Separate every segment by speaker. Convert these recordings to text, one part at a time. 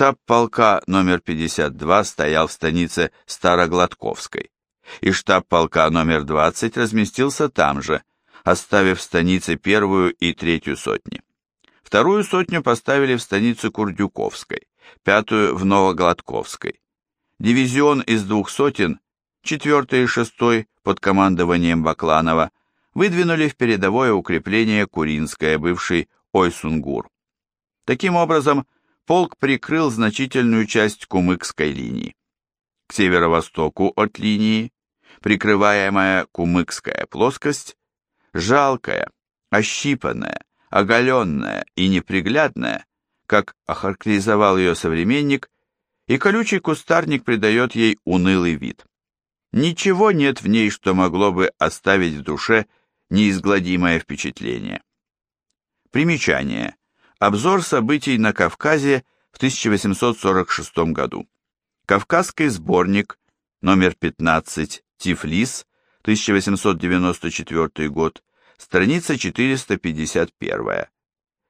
Speaker 1: Штаб полка номер 52 стоял в станице Старогладковской, и штаб полка номер 20 разместился там же, оставив в станице первую и третью сотни. Вторую сотню поставили в станицу Курдюковской, пятую в Новогладковской. Дивизион из двух сотен, четвертый и шестой под командованием Бакланова, выдвинули в передовое укрепление Куринское, бывший Ойсунгур. Таким образом, полк прикрыл значительную часть Кумыкской линии. К северо-востоку от линии, прикрываемая Кумыкская плоскость, жалкая, ощипанная, оголенная и неприглядная, как охарактеризовал ее современник, и колючий кустарник придает ей унылый вид. Ничего нет в ней, что могло бы оставить в душе неизгладимое впечатление. Примечание. Обзор событий на Кавказе в 1846 году. Кавказский сборник, номер 15, Тифлис, 1894 год, страница 451.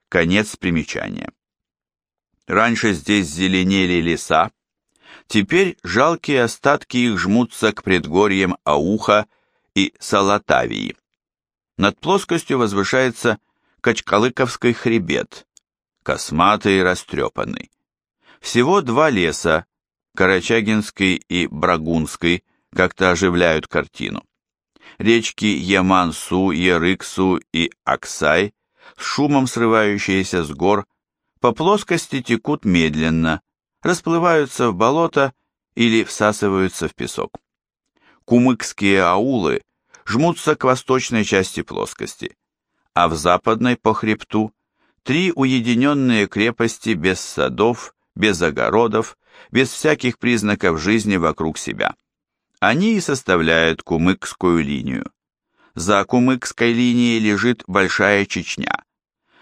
Speaker 1: Конец примечания. Раньше здесь зеленели леса, теперь жалкие остатки их жмутся к предгорьям Ауха и Салатавии. Над плоскостью возвышается Качкалыковский хребет, косматый и растрепанный. Всего два леса, Карачагинский и Брагунский, как-то оживляют картину. Речки Ямансу, Ярыксу и Аксай, с шумом срывающиеся с гор, по плоскости текут медленно, расплываются в болото или всасываются в песок. Кумыкские аулы жмутся к восточной части плоскости, а в западной по хребту три уединенные крепости без садов, без огородов, без всяких признаков жизни вокруг себя. Они и составляют Кумыкскую линию. За Кумыкской линией лежит Большая Чечня.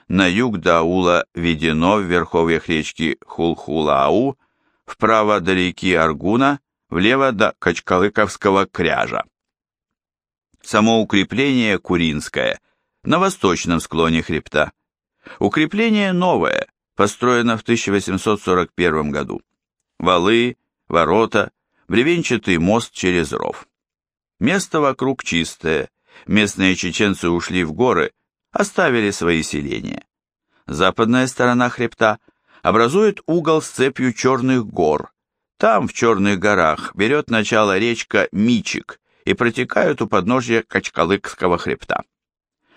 Speaker 1: На юг до аула Ведено в верховьях речки Хулхулау, вправо до реки Аргуна, влево до Качкалыковского кряжа. Само укрепление Куринское на восточном склоне хребта. Укрепление новое, построено в 1841 году. Валы, ворота, бревенчатый мост через ров. Место вокруг чистое, местные чеченцы ушли в горы, оставили свои селения. Западная сторона хребта образует угол с цепью черных гор. Там, в черных горах, берет начало речка Мичик и протекает у подножья Качкалыкского хребта.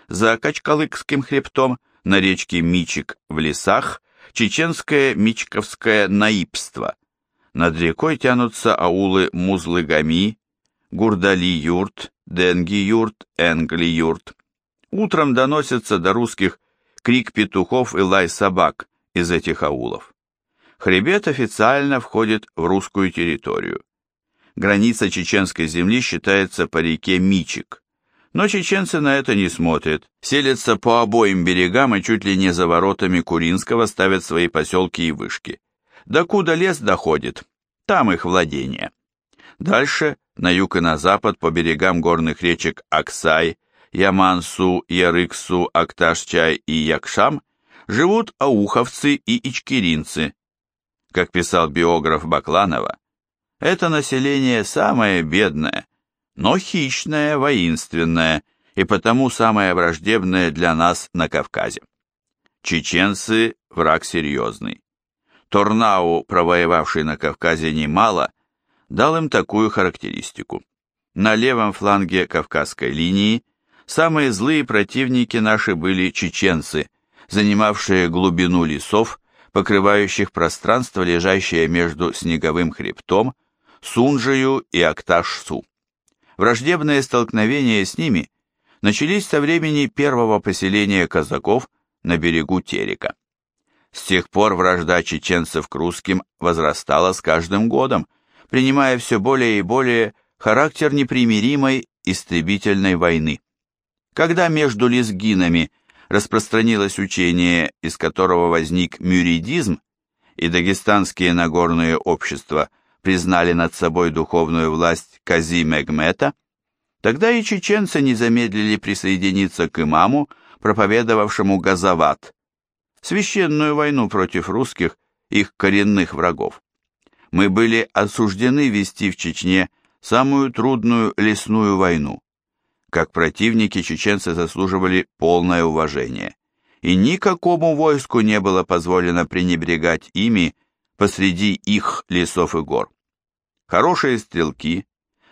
Speaker 1: За Качкалыкским хребтом на речке Мичик в лесах чеченское Мичковское наибство, над рекой тянутся аулы Музлыгами, Гурдали-юрт, Денги-юрт, Энгли-юрт. Утром доносится до русских крик петухов и лай собак из этих аулов. Хребет официально входит в русскую территорию. Граница чеченской земли считается по реке Мичик. Но чеченцы на это не смотрят, селятся по обоим берегам и чуть ли не за воротами Куринского ставят свои поселки и вышки. Докуда лес доходит, там их владение. Дальше, на юг и на запад, по берегам горных речек Аксай, Ямансу, Ярыксу, Акташчай и Якшам, живут ауховцы и ичкеринцы. Как писал биограф Бакланова, это население самое бедное, но хищное, воинственное и потому самое враждебное для нас на Кавказе. Чеченцы – враг серьезный. Торнау, провоевавший на Кавказе немало, дал им такую характеристику. На левом фланге Кавказской линии самые злые противники наши были чеченцы, занимавшие глубину лесов, покрывающих пространство, лежащее между Снеговым хребтом, Сунжею и Акташ-Су. Враждебные столкновения с ними начались со времени первого поселения казаков на берегу Терека. С тех пор вражда чеченцев к русским возрастала с каждым годом, принимая все более и более характер непримиримой истребительной войны. Когда между лезгинами распространилось учение, из которого возник мюридизм, и дагестанские нагорные общества признали над собой духовную власть Кази Мегмета, тогда и чеченцы не замедлили присоединиться к имаму, проповедовавшему газават, священную войну против русских их коренных врагов. Мы были осуждены вести в Чечне самую трудную лесную войну. Как противники чеченцы заслуживали полное уважение, и никакому войску не было позволено пренебрегать ими посреди их лесов и гор. Хорошие стрелки,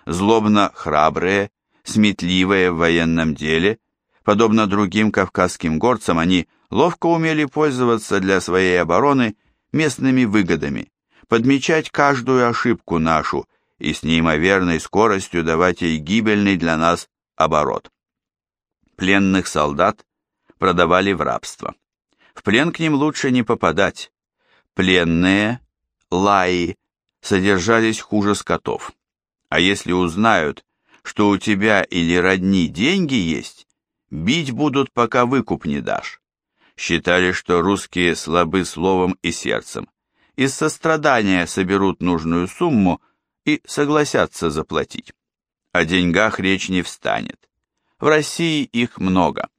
Speaker 1: злобно храбрые, сметливые в военном деле, подобно другим кавказским горцам, они ловко умели пользоваться для своей обороны местными выгодами, подмечать каждую ошибку нашу и с неимоверной скоростью давать ей гибельный для нас оборот. Пленных солдат продавали в рабство. В плен к ним лучше не попадать. Пленные, лаи, содержались хуже скотов. А если узнают, что у тебя или родни деньги есть, бить будут, пока выкуп не дашь. Считали, что русские слабы словом и сердцем. Из сострадания соберут нужную сумму и согласятся заплатить. О деньгах речь не встанет. В России их много.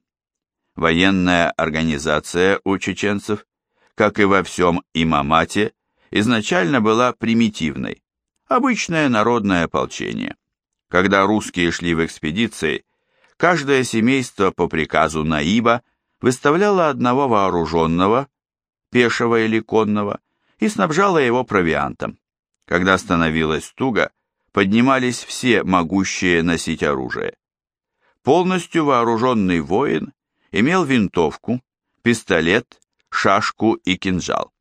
Speaker 1: Военная организация у чеченцев, как и во всем имамате, изначально была примитивной. Обычное народное ополчение. Когда русские шли в экспедиции, каждое семейство по приказу Наиба выставляло одного вооруженного, пешего или конного, и снабжало его провиантом. Когда становилось туго, поднимались все могущие носить оружие. Полностью вооруженный воин имел винтовку, пистолет, шашку и кинжал.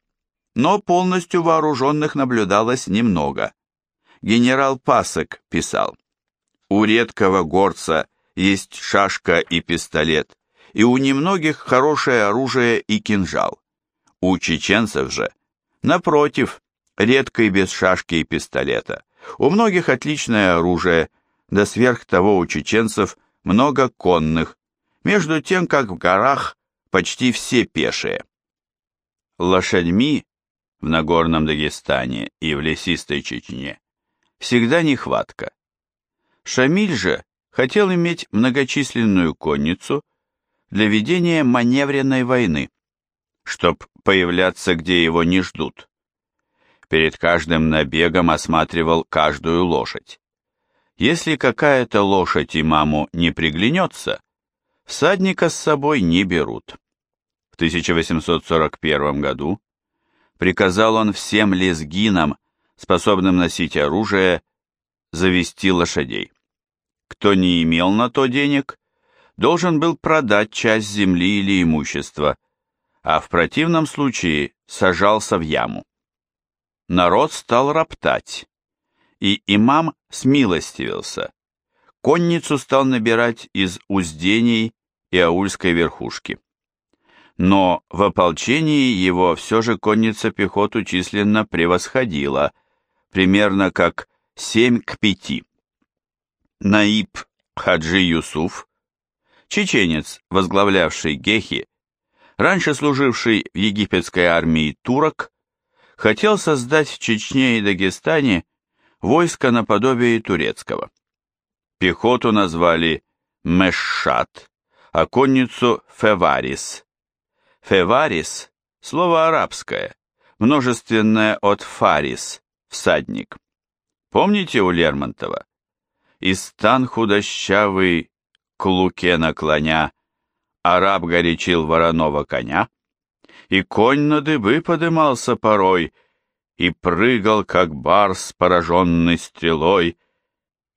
Speaker 1: Но полностью вооруженных наблюдалось немного. Генерал Пасок писал, «У редкого горца есть шашка и пистолет, и у немногих хорошее оружие и кинжал. У чеченцев же, напротив, редко и без шашки и пистолета. У многих отличное оружие, да сверх того у чеченцев много конных, между тем, как в горах почти все пешие. Лошадьми в Нагорном Дагестане и в лесистой Чечне всегда нехватка. Шамиль же хотел иметь многочисленную конницу для ведения маневренной войны, чтоб появляться, где его не ждут. Перед каждым набегом осматривал каждую лошадь. Если какая-то лошадь имаму не приглянется, всадника с собой не берут. В 1841 году приказал он всем лезгинам, способным носить оружие, завести лошадей. Кто не имел на то денег, должен был продать часть земли или имущества, а в противном случае сажался в яму. Народ стал роптать, и имам смилостивился. Конницу стал набирать из уздений и аульской верхушки. Но в ополчении его все же конница пехоту численно превосходила, примерно как 7 к 5. Наиб Хаджи Юсуф, чеченец, возглавлявший Гехи, раньше служивший в египетской армии турок, хотел создать в Чечне и Дагестане войско наподобие турецкого. Пехоту назвали Мешшат, а конницу Феварис. Феварис – слово арабское, множественное от фарис – всадник. Помните у Лермонтова? И стан худощавый к луке наклоня, араб горячил вороного коня, и конь на дыбы подымался порой, и прыгал, как барс, пораженный стрелой,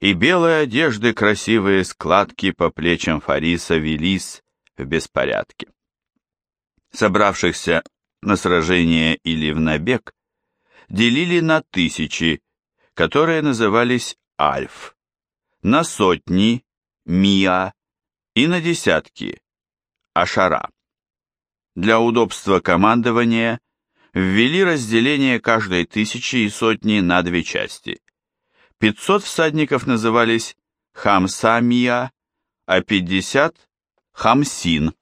Speaker 1: и белые одежды красивые складки по плечам Фариса велись в беспорядке. Собравшихся на сражение или в набег делили на тысячи, которые назывались альф, на сотни, миа и на десятки, ашара. Для удобства командования ввели разделение каждой тысячи и сотни на две части. 500 всадников назывались хамсамия, а 50 – хамсин.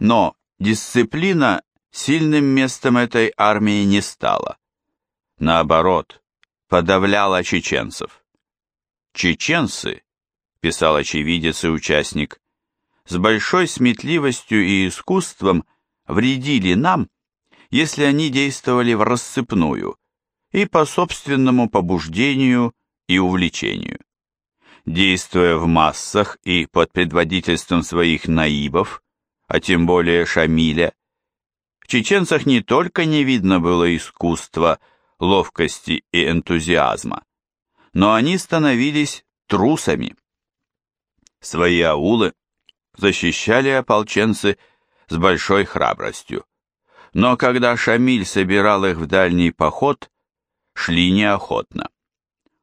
Speaker 1: Но дисциплина сильным местом этой армии не стала. Наоборот, подавляла чеченцев. Чеченцы, писал очевидец и участник, с большой сметливостью и искусством вредили нам если они действовали в рассыпную и по собственному побуждению и увлечению. Действуя в массах и под предводительством своих наибов, а тем более Шамиля, в чеченцах не только не видно было искусства, ловкости и энтузиазма, но они становились трусами. Свои аулы защищали ополченцы с большой храбростью. Но когда Шамиль собирал их в дальний поход, шли неохотно.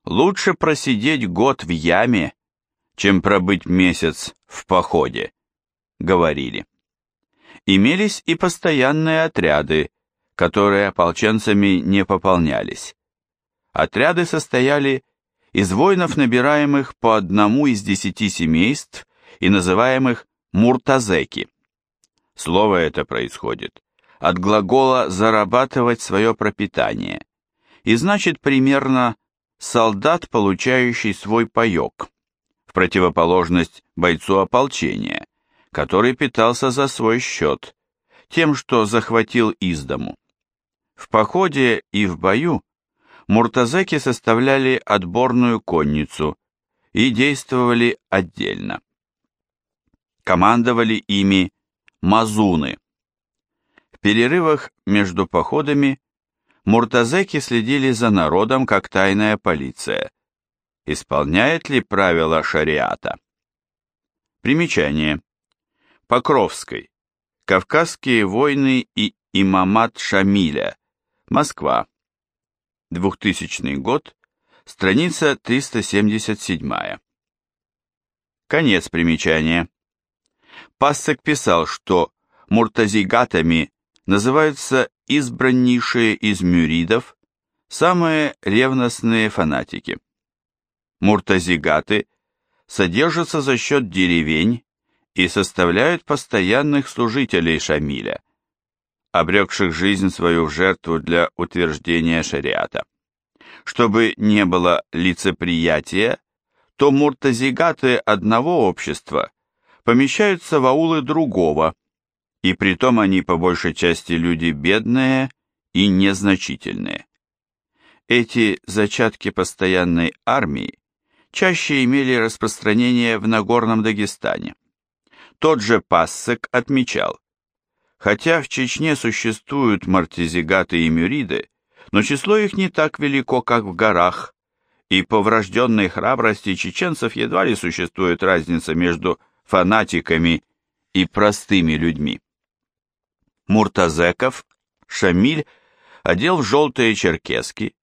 Speaker 1: Лучше просидеть год в яме, чем пробыть месяц в походе, говорили. Имелись и постоянные отряды, которые ополченцами не пополнялись. Отряды состояли из воинов, набираемых по одному из десяти семейств и называемых муртазеки. Слово это происходит от глагола «зарабатывать свое пропитание» и значит примерно «солдат, получающий свой паек», в противоположность бойцу ополчения, который питался за свой счет, тем, что захватил из дому. В походе и в бою муртазеки составляли отборную конницу и действовали отдельно. Командовали ими мазуны. В перерывах между походами муртазеки следили за народом как тайная полиция. Исполняет ли правила шариата? Примечание. Покровской. Кавказские войны и имамат Шамиля. Москва. 2000 год, страница 377. Конец примечания. Пассек писал, что муртазигатами называются избраннейшие из мюридов, самые ревностные фанатики. Муртазигаты содержатся за счет деревень и составляют постоянных служителей Шамиля, обрекших жизнь свою в жертву для утверждения шариата. Чтобы не было лицеприятия, то муртазигаты одного общества помещаются в аулы другого, и притом они по большей части люди бедные и незначительные. Эти зачатки постоянной армии чаще имели распространение в Нагорном Дагестане. Тот же Пассек отмечал, Хотя в Чечне существуют мартизигаты и мюриды, но число их не так велико, как в горах, и по врожденной храбрости чеченцев едва ли существует разница между фанатиками и простыми людьми. Муртазеков Шамиль одел в желтые черкески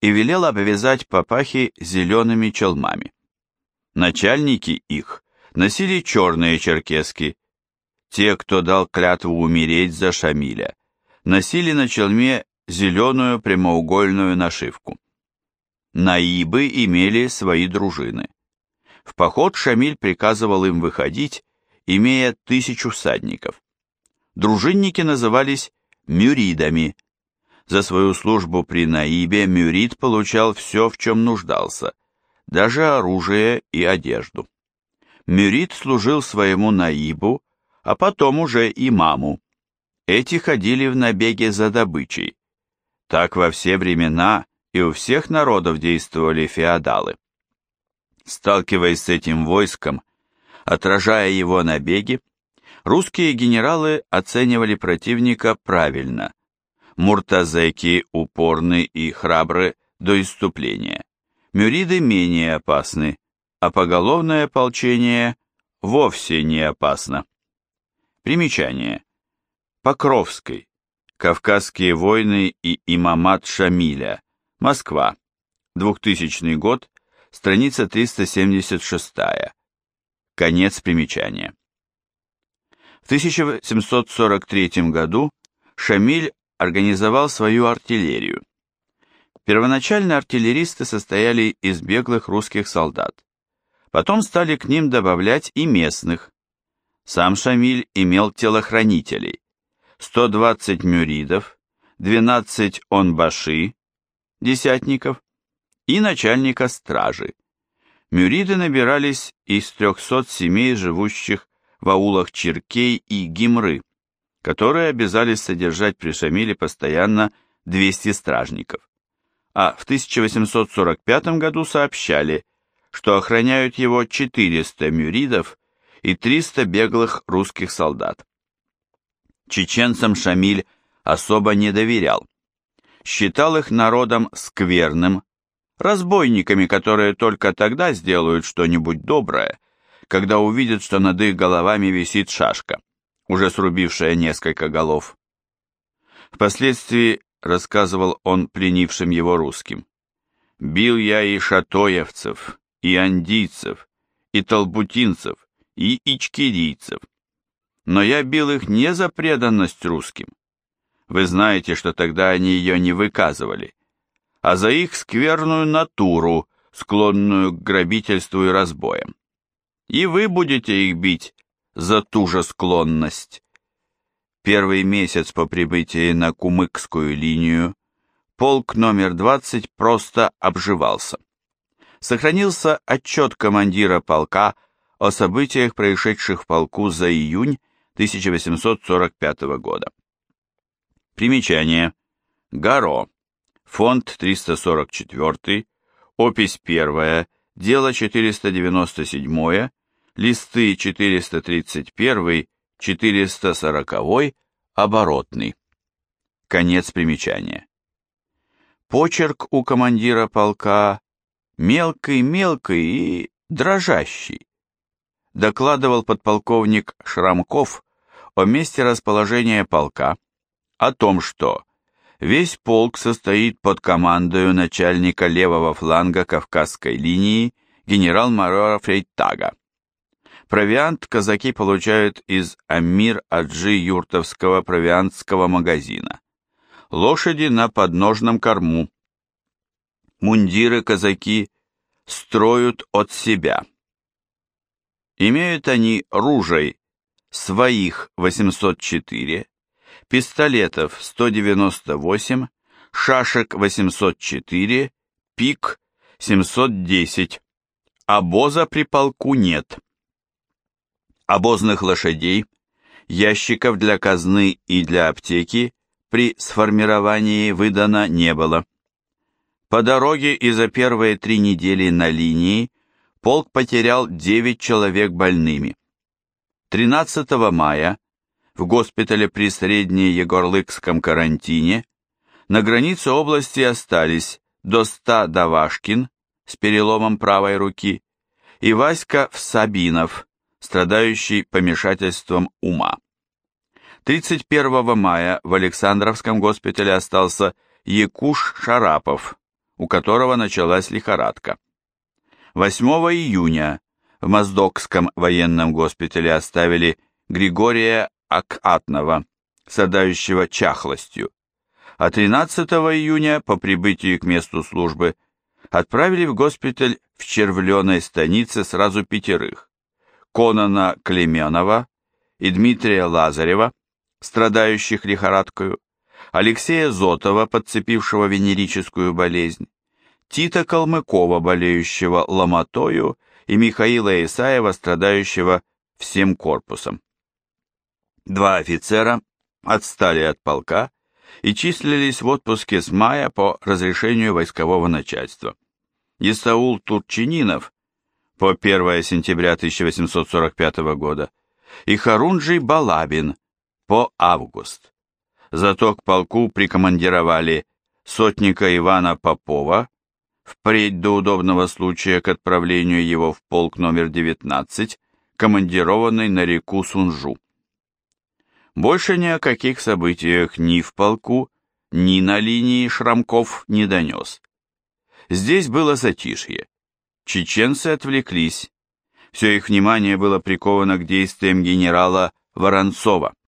Speaker 1: и велел обвязать папахи зелеными челмами. Начальники их носили черные черкески, те, кто дал клятву умереть за Шамиля, носили на челме зеленую прямоугольную нашивку. Наибы имели свои дружины. В поход Шамиль приказывал им выходить, имея тысячу всадников. Дружинники назывались мюридами. За свою службу при Наибе мюрид получал все, в чем нуждался, даже оружие и одежду. Мюрид служил своему Наибу, а потом уже и маму. Эти ходили в набеге за добычей. Так во все времена и у всех народов действовали феодалы. Сталкиваясь с этим войском, отражая его набеги, русские генералы оценивали противника правильно. Муртазеки упорны и храбры до иступления. Мюриды менее опасны, а поголовное ополчение вовсе не опасно. Примечание. Покровской. Кавказские войны и имамат Шамиля. Москва. 2000 год. Страница 376. Конец примечания. В 1743 году Шамиль организовал свою артиллерию. Первоначально артиллеристы состояли из беглых русских солдат. Потом стали к ним добавлять и местных, сам Шамиль имел телохранителей, 120 мюридов, 12 онбаши, десятников, и начальника стражи. Мюриды набирались из 300 семей, живущих в аулах Черкей и Гимры, которые обязались содержать при Шамиле постоянно 200 стражников. А в 1845 году сообщали, что охраняют его 400 мюридов и 300 беглых русских солдат. Чеченцам Шамиль особо не доверял. Считал их народом скверным, разбойниками, которые только тогда сделают что-нибудь доброе, когда увидят, что над их головами висит шашка, уже срубившая несколько голов. Впоследствии рассказывал он пленившим его русским. «Бил я и шатоевцев, и андийцев, и толбутинцев, и ичкирийцев. Но я бил их не за преданность русским. Вы знаете, что тогда они ее не выказывали, а за их скверную натуру, склонную к грабительству и разбоям. И вы будете их бить за ту же склонность. Первый месяц по прибытии на Кумыкскую линию полк номер 20 просто обживался. Сохранился отчет командира полка о событиях, происшедших в полку за июнь 1845 года. Примечание. Гаро. Фонд 344, опись 1, дело 497, листы 431, 440, оборотный. Конец примечания. Почерк у командира полка мелкий-мелкий и дрожащий. Докладывал подполковник Шрамков о месте расположения полка, о том, что весь полк состоит под командою начальника левого фланга Кавказской линии генерал-майора Фрейтага. Провиант казаки получают из Амир-Аджи Юртовского провиантского магазина. Лошади на подножном корму. Мундиры казаки строят от себя. Имеют они ружей своих 804, пистолетов 198, шашек 804, пик 710. Обоза при полку нет. Обозных лошадей, ящиков для казны и для аптеки при сформировании выдано не было. По дороге и за первые три недели на линии полк потерял 9 человек больными. 13 мая в госпитале при Среднеегорлыкском карантине на границе области остались до 100 Давашкин с переломом правой руки и Васька Всабинов, страдающий помешательством ума. 31 мая в Александровском госпитале остался Якуш Шарапов, у которого началась лихорадка. 8 июня в Моздокском военном госпитале оставили Григория Акатного, страдающего чахлостью, а 13 июня по прибытию к месту службы отправили в госпиталь в Червленой станице сразу пятерых. Конона Клеменова и Дмитрия Лазарева, страдающих лихорадкою, Алексея Зотова, подцепившего венерическую болезнь, Тита Калмыкова, болеющего ломотою, и Михаила Исаева, страдающего всем корпусом. Два офицера отстали от полка и числились в отпуске с мая по разрешению войскового начальства. Исаул Турчининов по 1 сентября 1845 года и Харунжий Балабин по август. Зато к полку прикомандировали сотника Ивана Попова, впредь до удобного случая к отправлению его в полк номер 19, командированный на реку Сунжу. Больше ни о каких событиях ни в полку, ни на линии Шрамков не донес. Здесь было затишье. Чеченцы отвлеклись. Все их внимание было приковано к действиям генерала Воронцова.